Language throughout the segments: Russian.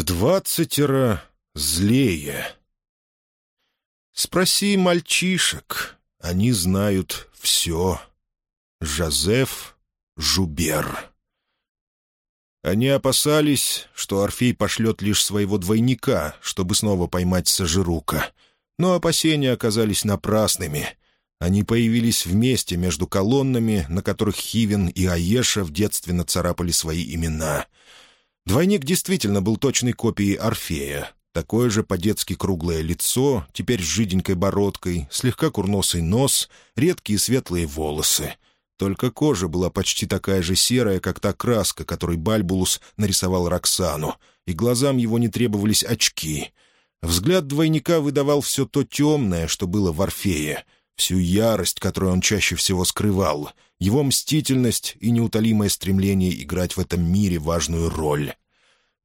в двадцатеро злее. Спроси мальчишек, они знают все. Жозеф Жубер. Они опасались, что Орфей пошлет лишь своего двойника, чтобы снова поймать Сажирука. Но опасения оказались напрасными. Они появились вместе между колоннами, на которых Хивен и Аеша в детстве нацарапали свои имена. Двойник действительно был точной копией Орфея. Такое же по-детски круглое лицо, теперь с жиденькой бородкой, слегка курносый нос, редкие светлые волосы — только кожа была почти такая же серая, как та краска, которой Бальбулус нарисовал Роксану, и глазам его не требовались очки. Взгляд двойника выдавал все то темное, что было в Орфее, всю ярость, которую он чаще всего скрывал, его мстительность и неутолимое стремление играть в этом мире важную роль.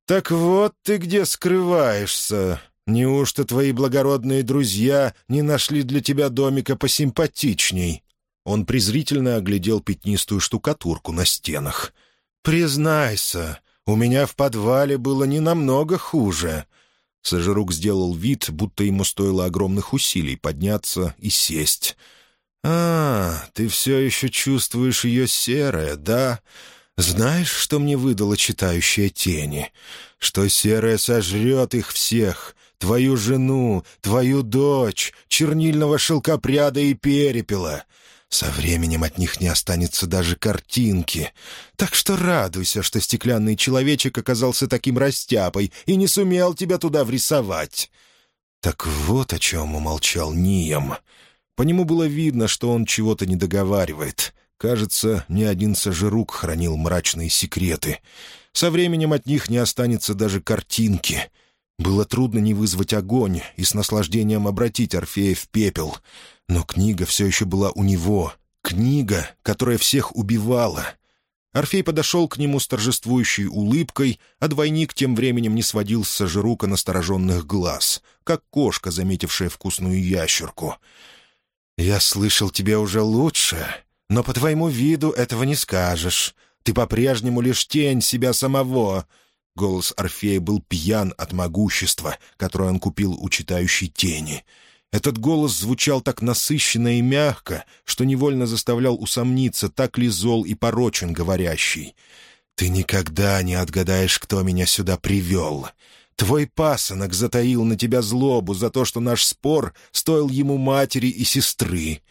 «Так вот ты где скрываешься. Неужто твои благородные друзья не нашли для тебя домика посимпатичней?» Он презрительно оглядел пятнистую штукатурку на стенах. «Признайся, у меня в подвале было не намного хуже». Сажирук сделал вид, будто ему стоило огромных усилий подняться и сесть. «А, ты все еще чувствуешь ее серое, да? Знаешь, что мне выдала читающая тени? Что серое сожрет их всех, твою жену, твою дочь, чернильного шелкопряда и перепела. Со временем от них не останется даже картинки. Так что радуйся, что стеклянный человечек оказался таким растяпой и не сумел тебя туда врисовать». Так вот о чем умолчал Нием. По нему было видно, что он чего-то не договаривает. Кажется, ни один сожирук хранил мрачные секреты. Со временем от них не останется даже картинки. Было трудно не вызвать огонь и с наслаждением обратить Орфея в пепел — но книга все еще была у него. Книга, которая всех убивала. Орфей подошел к нему с торжествующей улыбкой, а двойник тем временем не сводил с сожирука настороженных глаз, как кошка, заметившая вкусную ящерку. «Я слышал тебя уже лучше, но по твоему виду этого не скажешь. Ты по-прежнему лишь тень себя самого». Голос Орфея был пьян от могущества, которое он купил у читающей тени — этот голос звучал так насыщенно и мягко, что невольно заставлял усомниться, так ли зол и порочен говорящий. «Ты никогда не отгадаешь, кто меня сюда привел. Твой пасынок затаил на тебя злобу за то, что наш спор стоил ему матери и сестры».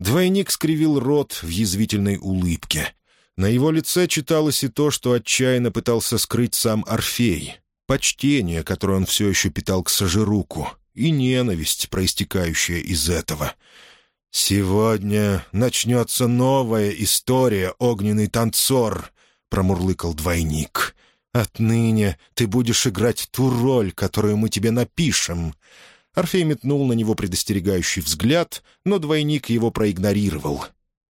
Двойник скривил рот в язвительной улыбке. На его лице читалось и то, что отчаянно пытался скрыть сам Орфей. Почтение, которое он все еще питал к Сажируку — и ненависть, проистекающая из этого. «Сегодня начнется новая история, огненный танцор», — промурлыкал двойник. «Отныне ты будешь играть ту роль, которую мы тебе напишем». Орфей метнул на него предостерегающий взгляд, но двойник его проигнорировал.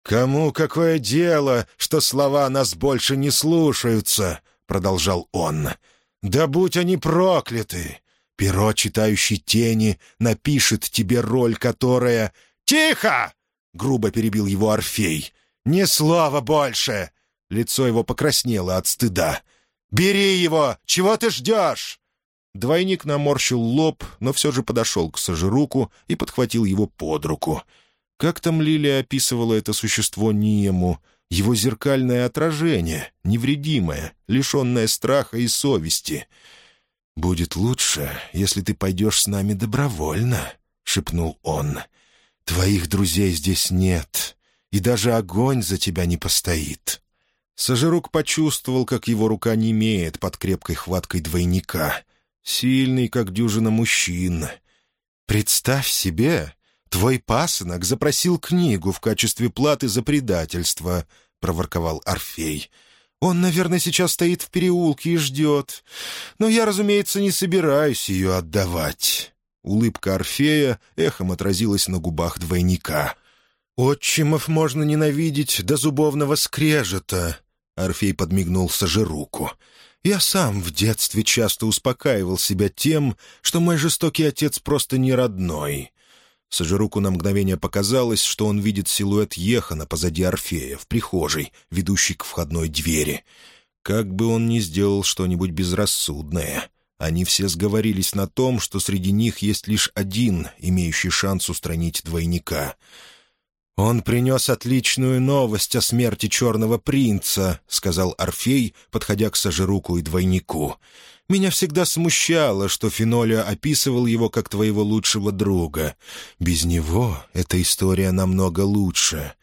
«Кому какое дело, что слова нас больше не слушаются?» — продолжал он. «Да будь они прокляты! Перо, читающей тени, напишет тебе роль, которая... «Тихо!» — грубо перебил его Орфей. «Ни слова больше!» Лицо его покраснело от стыда. «Бери его! Чего ты ждешь?» Двойник наморщил лоб, но все же подошел к Сажируку и подхватил его под руку. Как там Лилия описывала это существо Ниему? Его зеркальное отражение, невредимое, лишенное страха и совести — «Будет лучше, если ты пойдешь с нами добровольно», — шепнул он. «Твоих друзей здесь нет, и даже огонь за тебя не постоит». Сажирук почувствовал, как его рука немеет под крепкой хваткой двойника. Сильный, как дюжина мужчин. «Представь себе, твой пасынок запросил книгу в качестве платы за предательство», — проворковал Орфей. Он, наверное, сейчас стоит в переулке и ждет. Но я, разумеется, не собираюсь ее отдавать». Улыбка Орфея эхом отразилась на губах двойника. «Отчимов можно ненавидеть до зубовного скрежета», — Орфей подмигнул Сажируку. «Я сам в детстве часто успокаивал себя тем, что мой жестокий отец просто не родной. Сажируку на мгновение показалось, что он видит силуэт Ехана позади Орфея, в прихожей, ведущей к входной двери. Как бы он ни сделал что-нибудь безрассудное. Они все сговорились на том, что среди них есть лишь один, имеющий шанс устранить двойника. «Он принес отличную новость о смерти черного принца», — сказал Орфей, подходя к Сажируку и двойнику. «Меня всегда смущало, что Фенолио описывал его как твоего лучшего друга. Без него эта история намного лучше».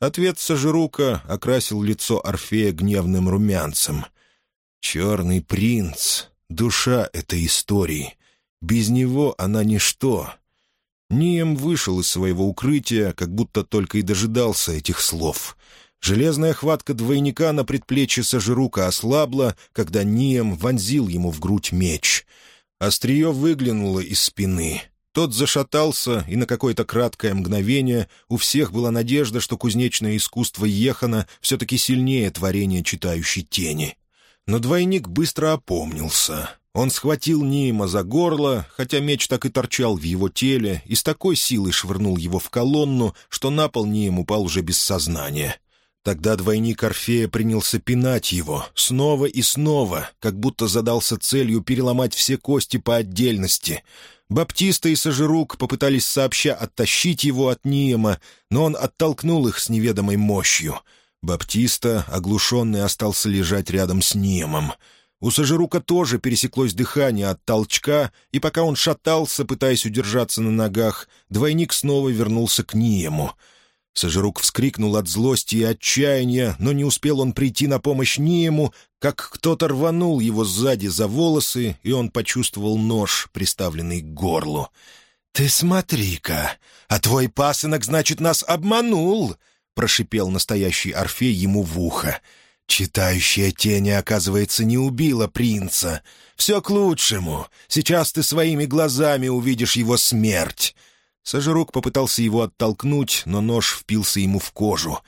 Ответ Сажирука окрасил лицо Орфея гневным румянцем. «Черный принц душа этой истории. Без него она ничто. Нием вышел из своего укрытия, как будто только и дожидался этих слов. Железная хватка двойника на предплечье Сажирука ослабла, когда Нием вонзил ему в грудь меч. Острие выглянуло из спины. Тот зашатался, и на какое-то краткое мгновение у всех была надежда, что кузнечное искусство Ехана все-таки сильнее творения читающей тени. Но двойник быстро опомнился. Он схватил Ниема за горло, хотя меч так и торчал в его теле, и с такой силой швырнул его в колонну, что на пол Нием упал уже без сознания. Тогда двойник Орфея принялся пинать его, снова и снова, как будто задался целью переломать все кости по отдельности. Баптиста и Сажирук попытались сообща оттащить его от Ниема, но он оттолкнул их с неведомой мощью — Баптиста, оглушенный, остался лежать рядом с Немом. У Сажирука тоже пересеклось дыхание от толчка, и пока он шатался, пытаясь удержаться на ногах, двойник снова вернулся к Ниему. Сажирук вскрикнул от злости и отчаяния, но не успел он прийти на помощь Ниему, как кто-то рванул его сзади за волосы, и он почувствовал нож, приставленный к горлу. «Ты смотри-ка, а твой пасынок, значит, нас обманул!» — прошипел настоящий Орфей ему в ухо. «Читающая тени, оказывается, не убила принца. Все к лучшему. Сейчас ты своими глазами увидишь его смерть». Сожрук попытался его оттолкнуть, но нож впился ему в кожу.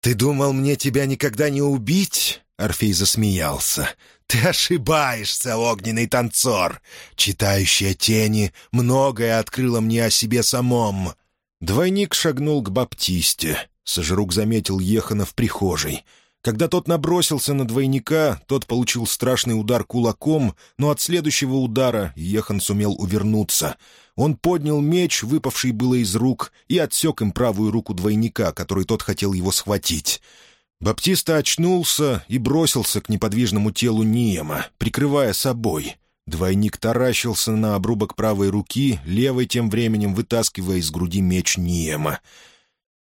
«Ты думал, мне тебя никогда не убить?» Орфей засмеялся. «Ты ошибаешься, огненный танцор! Читающая тени многое открыла мне о себе самом!» Двойник шагнул к Баптисте. Сожрук заметил Ехана в прихожей. Когда тот набросился на двойника, тот получил страшный удар кулаком, но от следующего удара Ехан сумел увернуться. Он поднял меч, выпавший было из рук, и отсек им правую руку двойника, который тот хотел его схватить. Баптиста очнулся и бросился к неподвижному телу Ниема, прикрывая собой. Двойник таращился на обрубок правой руки, левой тем временем вытаскивая из груди меч Ниема.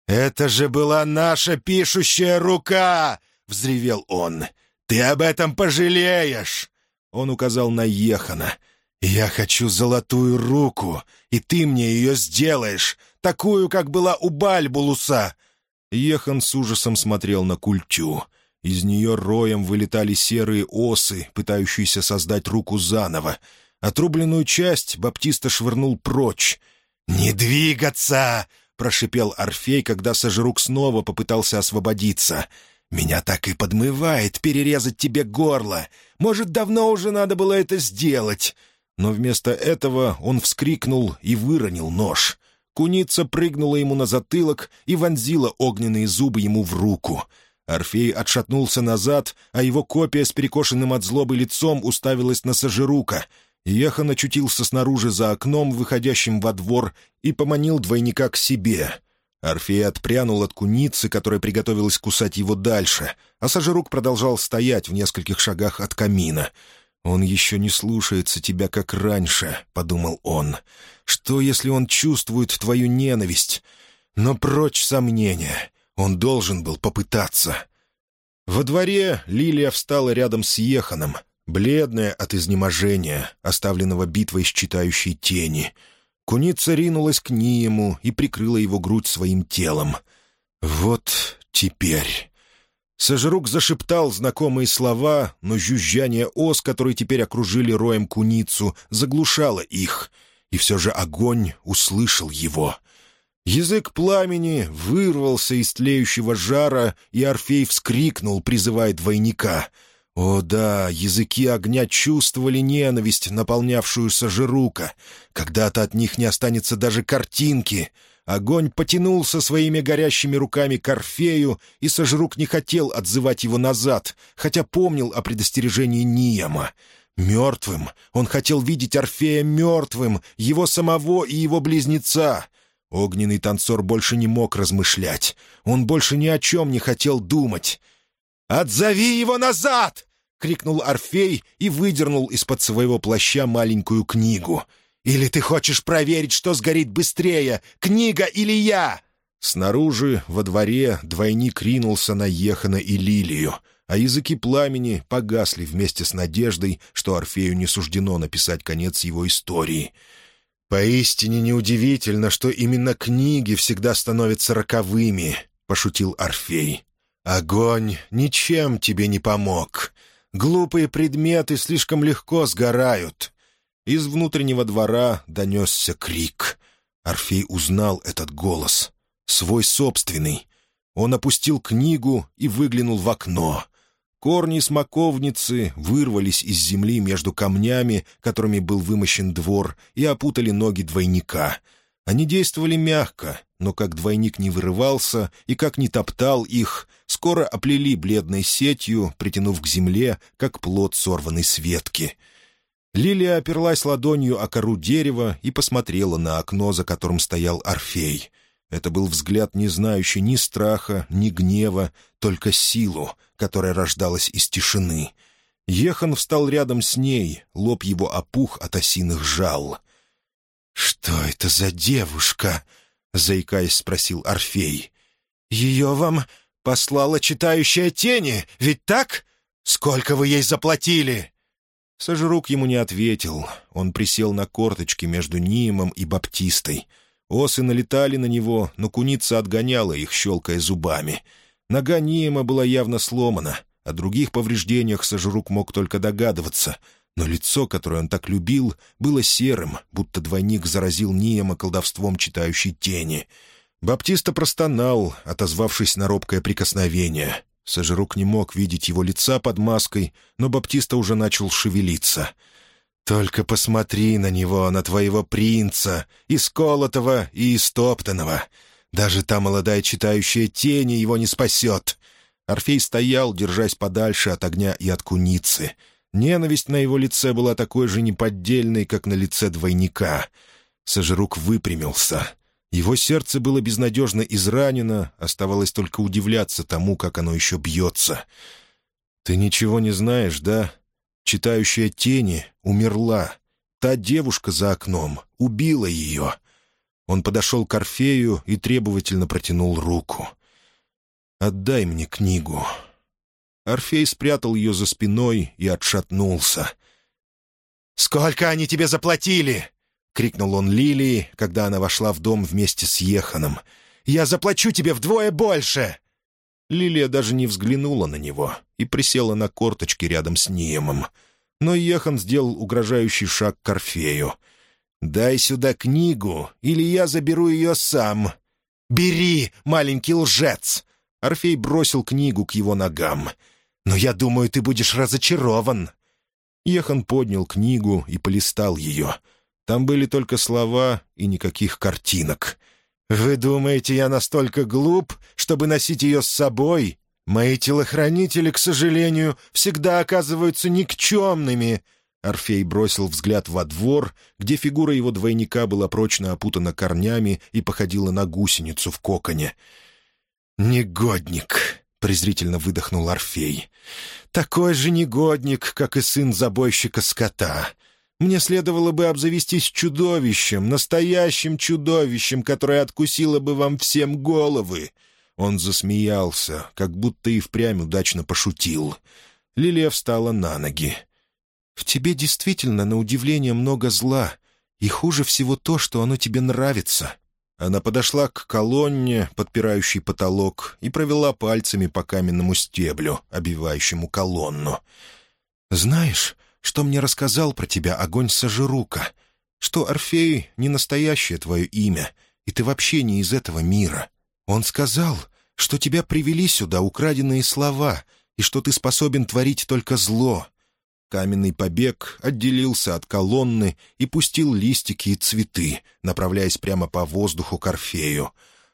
«Это же была наша пишущая рука!» — взревел он. «Ты об этом пожалеешь!» Он указал на Ехана. «Я хочу золотую руку, и ты мне ее сделаешь, такую, как была у Бальбулуса!» Ехан с ужасом смотрел на культю. Из нее роем вылетали серые осы, пытающиеся создать руку заново. Отрубленную часть Баптиста швырнул прочь. «Не двигаться!» — прошипел Орфей, когда Сожрук снова попытался освободиться. «Меня так и подмывает перерезать тебе горло. Может, давно уже надо было это сделать». Но вместо этого он вскрикнул и выронил нож. Куница прыгнула ему на затылок и вонзила огненные зубы ему в руку. Орфей отшатнулся назад, а его копия с перекошенным от злобы лицом уставилась на Сажирука — Ехан очутился снаружи за окном, выходящим во двор, и поманил двойника к себе. Орфей отпрянул от куницы, которая приготовилась кусать его дальше, а Сажирук продолжал стоять в нескольких шагах от камина. «Он еще не слушается тебя, как раньше», — подумал он. «Что, если он чувствует твою ненависть? Но прочь сомнения. Он должен был попытаться». Во дворе Лилия встала рядом с Еханом, бледная от изнеможения, оставленного битвой с читающей тени. Куница ринулась к Ниему и прикрыла его грудь своим телом. «Вот теперь...» Сожрук зашептал знакомые слова, но жужжание ос, которые теперь окружили роем куницу, заглушало их, и все же огонь услышал его. Язык пламени вырвался из тлеющего жара, и Орфей вскрикнул, призывая двойника — о да, языки огня чувствовали ненависть, наполнявшую Сажирука. Когда-то от них не останется даже картинки. Огонь потянулся своими горящими руками к Орфею, и Сажирук не хотел отзывать его назад, хотя помнил о предостережении Ниема. Мертвым. Он хотел видеть Орфея мертвым, его самого и его близнеца. Огненный танцор больше не мог размышлять. Он больше ни о чем не хотел думать. «Отзови его назад!» — крикнул Орфей и выдернул из-под своего плаща маленькую книгу. «Или ты хочешь проверить, что сгорит быстрее, книга или я?» Снаружи, во дворе, двойник ринулся на Ехана и Лилию, а языки пламени погасли вместе с надеждой, что Орфею не суждено написать конец его истории. «Поистине неудивительно, что именно книги всегда становятся роковыми», — пошутил Орфей. «Огонь ничем тебе не помог. Глупые предметы слишком легко сгорают». Из внутреннего двора донесся крик. Орфей узнал этот голос свой собственный. Он опустил книгу и выглянул в окно. Корни смоковницы вырвались из земли между камнями, которыми был вымощен двор, и опутали ноги двойника. Они действовали мягко, но как двойник не вырывался и как не топтал их, скоро оплели бледной сетью, притянув к земле, как плод сорванной с ветки. Лилия оперлась ладонью о кору дерева и посмотрела на окно, за которым стоял Орфей — это был взгляд, не знающий ни страха, ни гнева, только силу, которая рождалась из тишины. Ехан встал рядом с ней, лоб его опух от осиных жал. «Что это за девушка?» — заикаясь, спросил Орфей. «Ее вам послала читающая тени, ведь так? Сколько вы ей заплатили?» Сожрук ему не ответил. Он присел на корточки между Ниемом и Баптистой — Осы налетали на него, но куница отгоняла их, щелкая зубами. Нога Ниема была явно сломана. О других повреждениях Сожрук мог только догадываться. Но лицо, которое он так любил, было серым, будто двойник заразил Ниема колдовством читающей тени. Баптиста простонал, отозвавшись на робкое прикосновение. Сожрук не мог видеть его лица под маской, но Баптиста уже начал шевелиться — только посмотри на него, на твоего принца, исколотого и истоптанного. Даже та молодая читающая тени его не спасет. Орфей стоял, держась подальше от огня и от куницы. Ненависть на его лице была такой же неподдельной, как на лице двойника. Сожрук выпрямился. Его сердце было безнадежно изранено, оставалось только удивляться тому, как оно еще бьется. «Ты ничего не знаешь, да?» Читающая тени умерла. Та девушка за окном убила ее. Он подошел к Орфею и требовательно протянул руку. «Отдай мне книгу». Орфей спрятал ее за спиной и отшатнулся. «Сколько они тебе заплатили?» — крикнул он Лилии, когда она вошла в дом вместе с Еханом. «Я заплачу тебе вдвое больше!» Лилия даже не взглянула на него и присела на корточки рядом с Ниемом. Но Ехан сделал угрожающий шаг к Орфею. «Дай сюда книгу, или я заберу ее сам». «Бери, маленький лжец!» Орфей бросил книгу к его ногам. «Но я думаю, ты будешь разочарован». Ехан поднял книгу и полистал ее. Там были только слова и никаких картинок. «Вы думаете, я настолько глуп, чтобы носить ее с собой? Мои телохранители, к сожалению, всегда оказываются никчемными». Орфей бросил взгляд во двор, где фигура его двойника была прочно опутана корнями и походила на гусеницу в коконе. «Негодник!» — презрительно выдохнул Орфей. «Такой же негодник, как и сын забойщика скота. Мне следовало бы обзавестись чудовищем, настоящим чудовищем, которое откусило бы вам всем головы». Он засмеялся, как будто и впрямь удачно пошутил. Лилия встала на ноги. «В тебе действительно, на удивление, много зла, и хуже всего то, что оно тебе нравится». Она подошла к колонне, подпирающей потолок, и провела пальцами по каменному стеблю, обивающему колонну. «Знаешь, что мне рассказал про тебя огонь Сажирука? Что Орфей — не настоящее твое имя, и ты вообще не из этого мира. Он сказал, что тебя привели сюда украденные слова, и что ты способен творить только зло». Каменный побег отделился от колонны и пустил листики и цветы, направляясь прямо по воздуху к Орфею.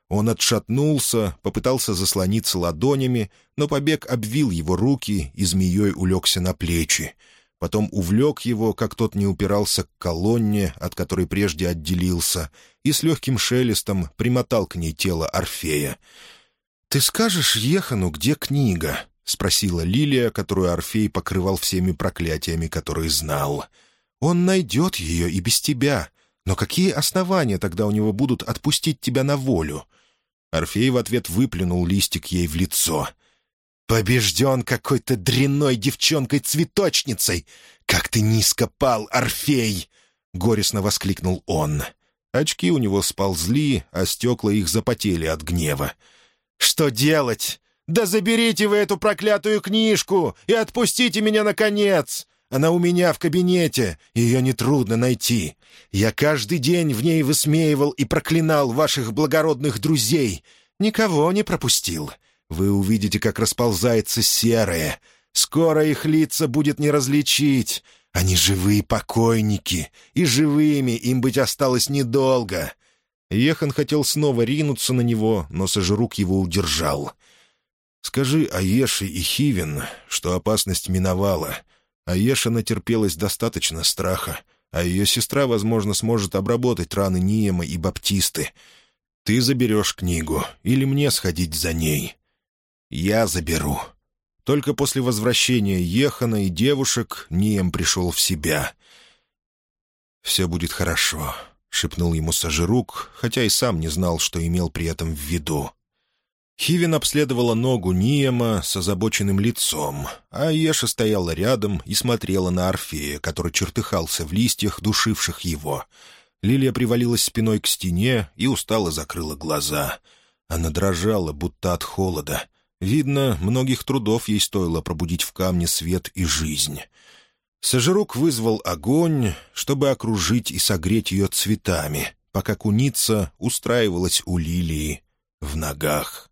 Он отшатнулся, попытался заслониться ладонями, но побег обвил его руки и змеей улегся на плечи. потом увлек его, как тот не упирался к колонне, от которой прежде отделился, и с легким шелестом примотал к ней тело Орфея. «Ты скажешь Ехану, где книга?» — спросила Лилия, которую Орфей покрывал всеми проклятиями, которые знал. «Он найдет ее и без тебя. Но какие основания тогда у него будут отпустить тебя на волю?» Орфей в ответ выплюнул листик ей в лицо. «Побежден какой-то дрянной девчонкой-цветочницей! Как ты низко пал, Орфей!» — горестно воскликнул он. Очки у него сползли, а стекла их запотели от гнева. «Что делать? Да заберите вы эту проклятую книжку и отпустите меня, наконец! Она у меня в кабинете, ее нетрудно найти. Я каждый день в ней высмеивал и проклинал ваших благородных друзей. Никого не пропустил. Вы увидите, как расползается серое. Скоро их лица будет не различить. Они живые покойники, и живыми им быть осталось недолго». Ехан хотел снова ринуться на него, но Сожрук его удержал. «Скажи Аеши и Хивин, что опасность миновала, Аеша натерпелась достаточно страха, а ее сестра, возможно, сможет обработать раны Ниема и Баптисты. Ты заберешь книгу, или мне сходить за ней? Я заберу. Только после возвращения Ехана и девушек Нием пришел в себя. «Все будет хорошо», — шепнул ему Сажирук, хотя и сам не знал, что имел при этом в виду. Хивин обследовала ногу Ниема с озабоченным лицом, а Еша стояла рядом и смотрела на Орфея, который чертыхался в листьях, душивших его. Лилия привалилась спиной к стене и устало закрыла глаза. Она дрожала, будто от холода. Видно, многих трудов ей стоило пробудить в камне свет и жизнь. Сожрук вызвал огонь, чтобы окружить и согреть ее цветами, пока куница устраивалась у лилии в ногах.